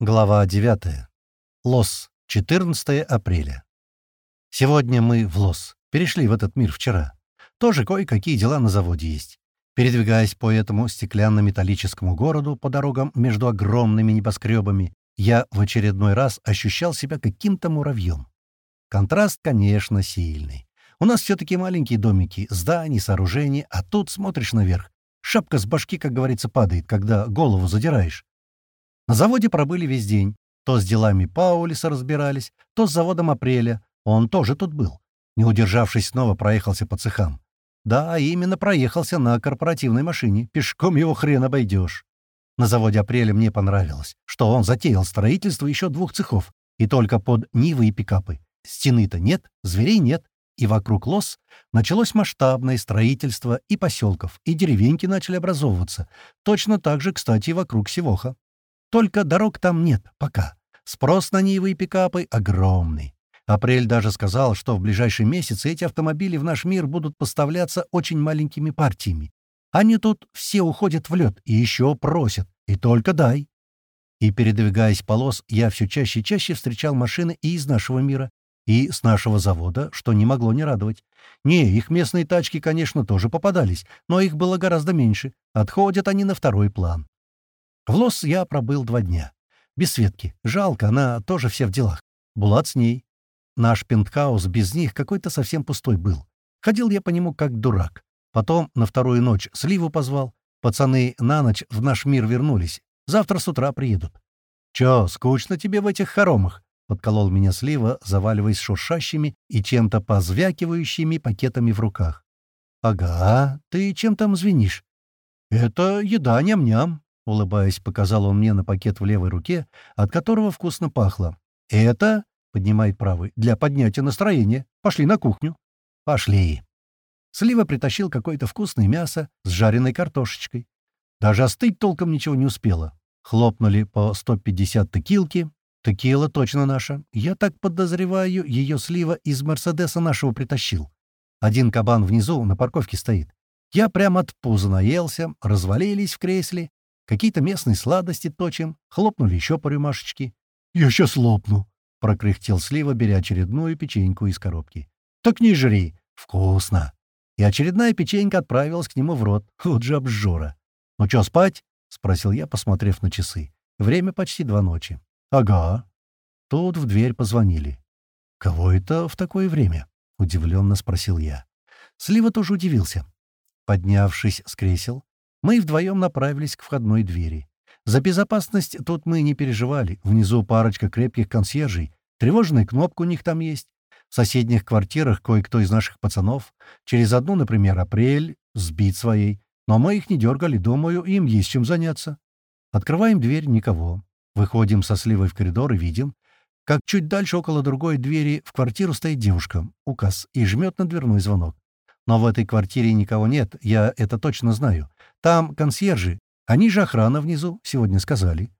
Глава 9. Лос. 14 апреля. Сегодня мы в Лос. Перешли в этот мир вчера. Тоже кое-какие дела на заводе есть. Передвигаясь по этому стеклянно-металлическому городу по дорогам между огромными небоскребами, я в очередной раз ощущал себя каким-то муравьем. Контраст, конечно, сильный. У нас все-таки маленькие домики, здания, сооружения, а тут смотришь наверх. Шапка с башки, как говорится, падает, когда голову задираешь. На заводе пробыли весь день. То с делами Паулиса разбирались, то с заводом Апреля. Он тоже тут был. Не удержавшись, снова проехался по цехам. Да, именно проехался на корпоративной машине. Пешком его хрен обойдешь. На заводе Апреля мне понравилось, что он затеял строительство еще двух цехов. И только под Нивы и пикапы. Стены-то нет, зверей нет. И вокруг лос началось масштабное строительство и поселков, и деревеньки начали образовываться. Точно так же, кстати, и вокруг Севоха. Только дорог там нет, пока. Спрос на Нивы и пикапы огромный. Апрель даже сказал, что в ближайшие месяцы эти автомобили в наш мир будут поставляться очень маленькими партиями. Они тут все уходят в лед и еще просят. И только дай. И, передвигаясь по лос, я все чаще и чаще встречал машины и из нашего мира, и с нашего завода, что не могло не радовать. Не, их местные тачки, конечно, тоже попадались, но их было гораздо меньше. Отходят они на второй план. В Лос я пробыл два дня. Без Светки. Жалко, она тоже вся в делах. Булат с ней. Наш пентхаус без них какой-то совсем пустой был. Ходил я по нему как дурак. Потом на вторую ночь Сливу позвал. Пацаны на ночь в наш мир вернулись. Завтра с утра приедут. «Чё, скучно тебе в этих хоромах?» — подколол меня Слива, заваливаясь шуршащими и чем-то позвякивающими пакетами в руках. «Ага, ты чем там звенишь?» «Это еда ням-ням», Улыбаясь, показал он мне на пакет в левой руке, от которого вкусно пахло. «Это...» — поднимает правый. «Для поднятия настроения. Пошли на кухню». «Пошли». Слива притащил какое-то вкусное мясо с жареной картошечкой. Даже остыть толком ничего не успело. Хлопнули по 150 текилки. Текила точно наша. Я так подозреваю, ее слива из Мерседеса нашего притащил. Один кабан внизу на парковке стоит. Я прямо от пуза наелся, развалились в кресле, Какие-то местные сладости точим, хлопнули еще по рюмашечке. «Я сейчас лопну», — прокряхтел Слива, беря очередную печеньку из коробки. «Так не жри! Вкусно!» И очередная печенька отправилась к нему в рот. Вот же обжора. «Ну чё, спать?» — спросил я, посмотрев на часы. Время почти два ночи. «Ага». Тут в дверь позвонили. «Кого это в такое время?» — удивленно спросил я. Слива тоже удивился. Поднявшись с кресел, мы вдвоем направились к входной двери. За безопасность тут мы не переживали. Внизу парочка крепких консьержей. Тревожная кнопка у них там есть. В соседних квартирах кое-кто из наших пацанов. Через одну, например, апрель, сбит своей. Но мы их не дергали, думаю, им есть чем заняться. Открываем дверь — никого. Выходим со сливой в коридор и видим, как чуть дальше около другой двери в квартиру стоит девушка, указ, и жмет на дверной звонок. Но в этой квартире никого нет, я это точно знаю. Там консьержи. Они же охрана внизу, сегодня сказали.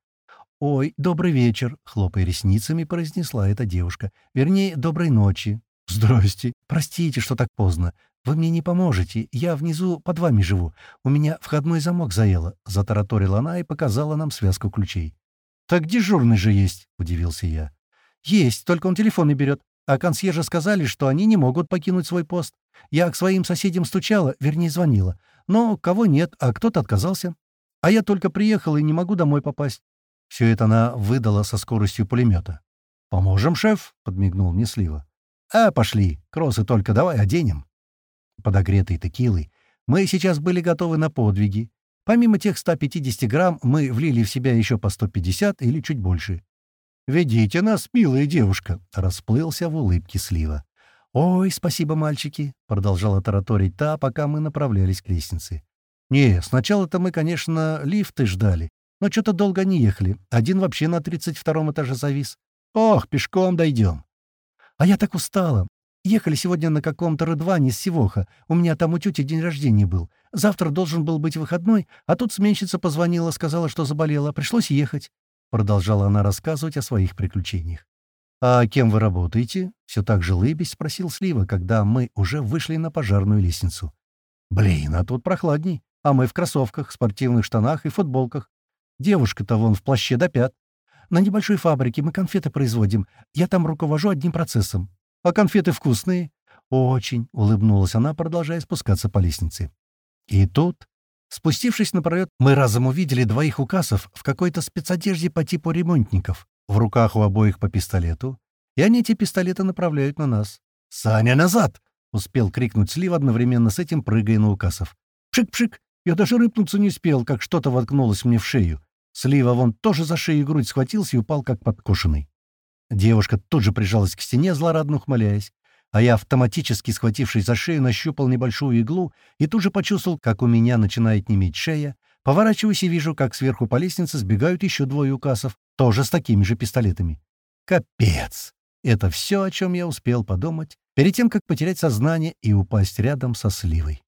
«Ой, добрый вечер», — хлопая ресницами, произнесла эта девушка. «Вернее, доброй ночи». «Здрасте. Простите, что так поздно. Вы мне не поможете. Я внизу под вами живу. У меня входной замок заело», — затараторила она и показала нам связку ключей. «Так дежурный же есть», — удивился я. «Есть, только он телефон не берет. А консьержи сказали, что они не могут покинуть свой пост. Я к своим соседям стучала, вернее, звонила. Но кого нет, а кто-то отказался. А я только приехал и не могу домой попасть. Все это она выдала со скоростью пулемета. «Поможем, шеф?» — подмигнул мне Слива. «А, пошли. Кроссы только давай оденем». Подогретые текилой, мы сейчас были готовы на подвиги. Помимо тех 150 грамм, мы влили в себя еще по 150 или чуть больше. «Ведите нас, милая девушка!» — расплылся в улыбке Слива. «Ой, спасибо, мальчики!» — продолжала тараторить та, пока мы направлялись к лестнице. «Не, сначала-то мы, конечно, лифты ждали, но что-то долго не ехали. Один вообще на тридцать втором этаже завис. Ох, пешком дойдем!» «А я так устала. Ехали сегодня на каком-то Рыдване с Сивоха. У меня там у тети день рождения был. Завтра должен был быть выходной, а тут сменщица позвонила, сказала, что заболела. Пришлось ехать. Продолжала она рассказывать о своих приключениях. «А кем вы работаете?» — все так же лыбясь спросил Слива, когда мы уже вышли на пожарную лестницу. «Блин, а тут прохладней, а мы в кроссовках, спортивных штанах и футболках. Девушка-то вон в плаще до пят. На небольшой фабрике мы конфеты производим. Я там руковожу одним процессом. А конфеты вкусные?» «Очень», — улыбнулась она, продолжая спускаться по лестнице. И тут, спустившись напролет, мы разом увидели двоих указов в какой-то спецодежде по типу ремонтников. В руках у обоих по пистолету, и они эти пистолеты направляют на нас. «Саня, назад!» — успел крикнуть Слив, одновременно с этим прыгая на указов. «Пшик-пшик! Я даже рыпнуться не успел, как что-то воткнулось мне в шею. Слива вон тоже за шею и грудь схватился и упал, как подкошенный. Девушка тут же прижалась к стене, злорадно ухмыляясь, а я, автоматически схватившись за шею, нащупал небольшую иглу и тут же почувствовал, как у меня начинает неметь шея, поворачиваюсь и вижу, как сверху по лестнице сбегают еще двое указов, тоже с такими же пистолетами. Капец! Это все, о чем я успел подумать, перед тем, как потерять сознание и упасть рядом со сливой.